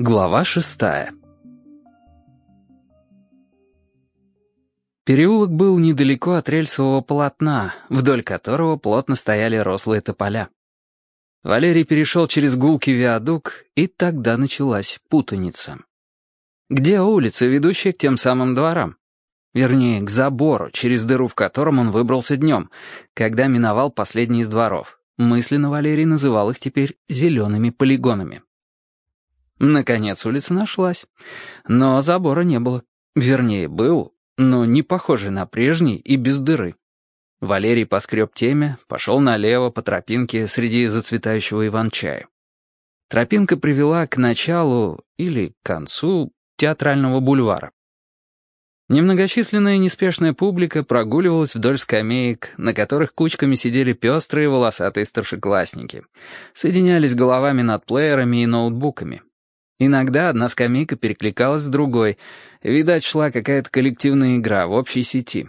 Глава шестая Переулок был недалеко от рельсового полотна, вдоль которого плотно стояли рослые тополя. Валерий перешел через гулкий виадук, и тогда началась путаница. Где улица, ведущая к тем самым дворам? Вернее, к забору, через дыру в котором он выбрался днем, когда миновал последний из дворов. Мысленно Валерий называл их теперь «зелеными полигонами». Наконец улица нашлась. Но забора не было. Вернее, был, но не похожий на прежний и без дыры. Валерий поскреб теме, пошел налево по тропинке среди зацветающего иван-чая. Тропинка привела к началу или к концу театрального бульвара. Немногочисленная неспешная публика прогуливалась вдоль скамеек, на которых кучками сидели пестрые волосатые старшеклассники. Соединялись головами над плеерами и ноутбуками. Иногда одна скамейка перекликалась с другой. Видать, шла какая-то коллективная игра в общей сети.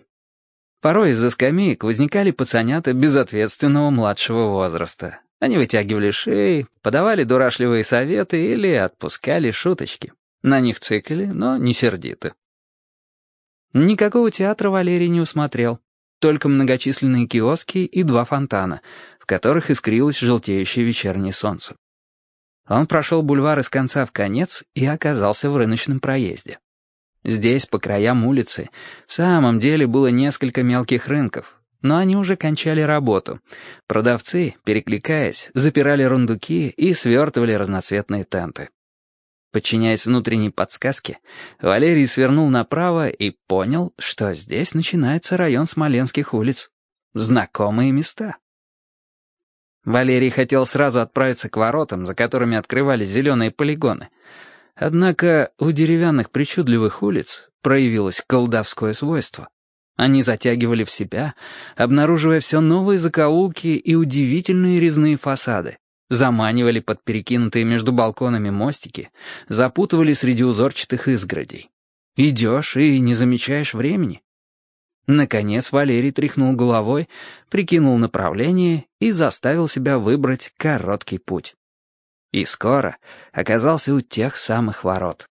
Порой из-за скамеек возникали пацанята безответственного младшего возраста. Они вытягивали шеи, подавали дурашливые советы или отпускали шуточки. На них цикали, но не сердито. Никакого театра Валерий не усмотрел. Только многочисленные киоски и два фонтана, в которых искрилось желтеющее вечернее солнце. Он прошел бульвар из конца в конец и оказался в рыночном проезде. Здесь, по краям улицы, в самом деле было несколько мелких рынков, но они уже кончали работу. Продавцы, перекликаясь, запирали рундуки и свертывали разноцветные тенты. Подчиняясь внутренней подсказке, Валерий свернул направо и понял, что здесь начинается район Смоленских улиц. Знакомые места. Валерий хотел сразу отправиться к воротам, за которыми открывались зеленые полигоны. Однако у деревянных причудливых улиц проявилось колдовское свойство. Они затягивали в себя, обнаруживая все новые закоулки и удивительные резные фасады, заманивали под перекинутые между балконами мостики, запутывали среди узорчатых изгородей. Идешь и не замечаешь времени. Наконец Валерий тряхнул головой, прикинул направление и заставил себя выбрать короткий путь. И скоро оказался у тех самых ворот.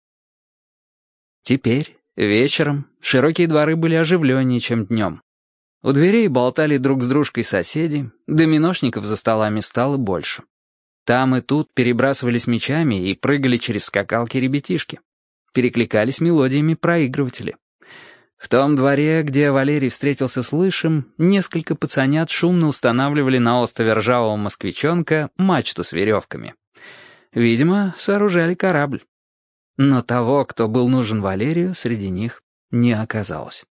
Теперь, вечером, широкие дворы были оживленнее, чем днем. У дверей болтали друг с дружкой соседи, доминошников за столами стало больше. Там и тут перебрасывались мечами и прыгали через скакалки ребятишки. Перекликались мелодиями проигрыватели. В том дворе, где Валерий встретился с Лышем, несколько пацанят шумно устанавливали на острове ржавого москвичонка мачту с веревками. Видимо, сооружали корабль. Но того, кто был нужен Валерию, среди них не оказалось.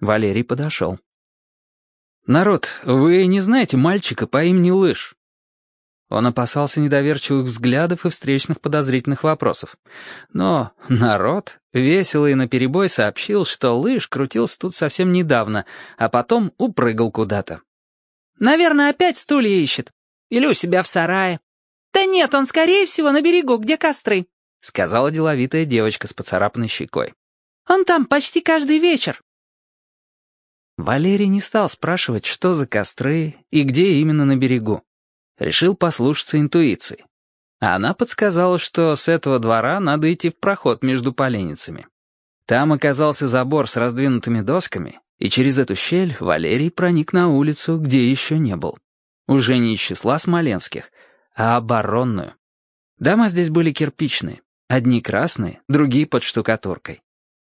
Валерий подошел. «Народ, вы не знаете мальчика по имени Лыж?» Он опасался недоверчивых взглядов и встречных подозрительных вопросов. Но народ весело и наперебой сообщил, что лыж крутился тут совсем недавно, а потом упрыгал куда-то. «Наверное, опять стулья ищет. Или у себя в сарае». «Да нет, он, скорее всего, на берегу, где костры», — сказала деловитая девочка с поцарапанной щекой. «Он там почти каждый вечер». Валерий не стал спрашивать, что за костры и где именно на берегу. Решил послушаться интуиции. А она подсказала, что с этого двора надо идти в проход между поленницами. Там оказался забор с раздвинутыми досками, и через эту щель Валерий проник на улицу, где еще не был. Уже не из числа смоленских, а оборонную. Дома здесь были кирпичные, одни красные, другие под штукатуркой.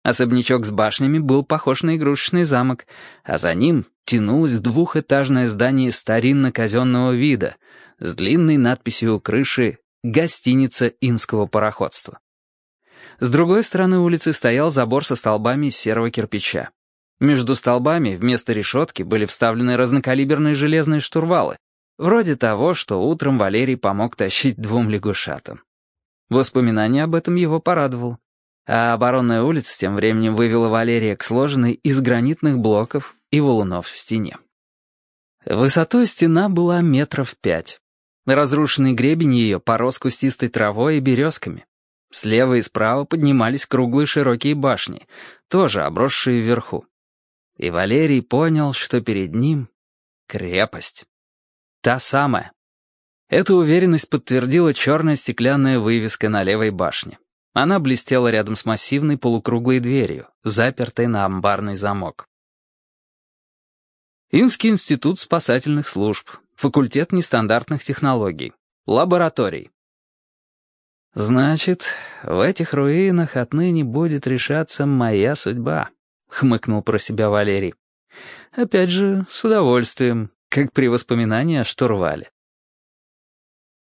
Особнячок с башнями был похож на игрушечный замок, а за ним тянулось двухэтажное здание старинно-казенного вида с длинной надписью у крыши «Гостиница инского пароходства». С другой стороны улицы стоял забор со столбами из серого кирпича. Между столбами вместо решетки были вставлены разнокалиберные железные штурвалы, Вроде того, что утром Валерий помог тащить двум лягушатам. Воспоминание об этом его порадовало. А оборонная улица тем временем вывела Валерия к сложенной из гранитных блоков и валунов в стене. Высотой стена была метров пять. Разрушенный гребень ее порос кустистой травой и березками. Слева и справа поднимались круглые широкие башни, тоже обросшие вверху. И Валерий понял, что перед ним крепость. Та самая. Эту уверенность подтвердила черная стеклянная вывеска на левой башне. Она блестела рядом с массивной полукруглой дверью, запертой на амбарный замок. Инский институт спасательных служб, факультет нестандартных технологий, лабораторий. «Значит, в этих руинах отныне будет решаться моя судьба», — хмыкнул про себя Валерий. «Опять же, с удовольствием, как при воспоминании о штурвале».